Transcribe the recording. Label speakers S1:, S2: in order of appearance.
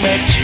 S1: make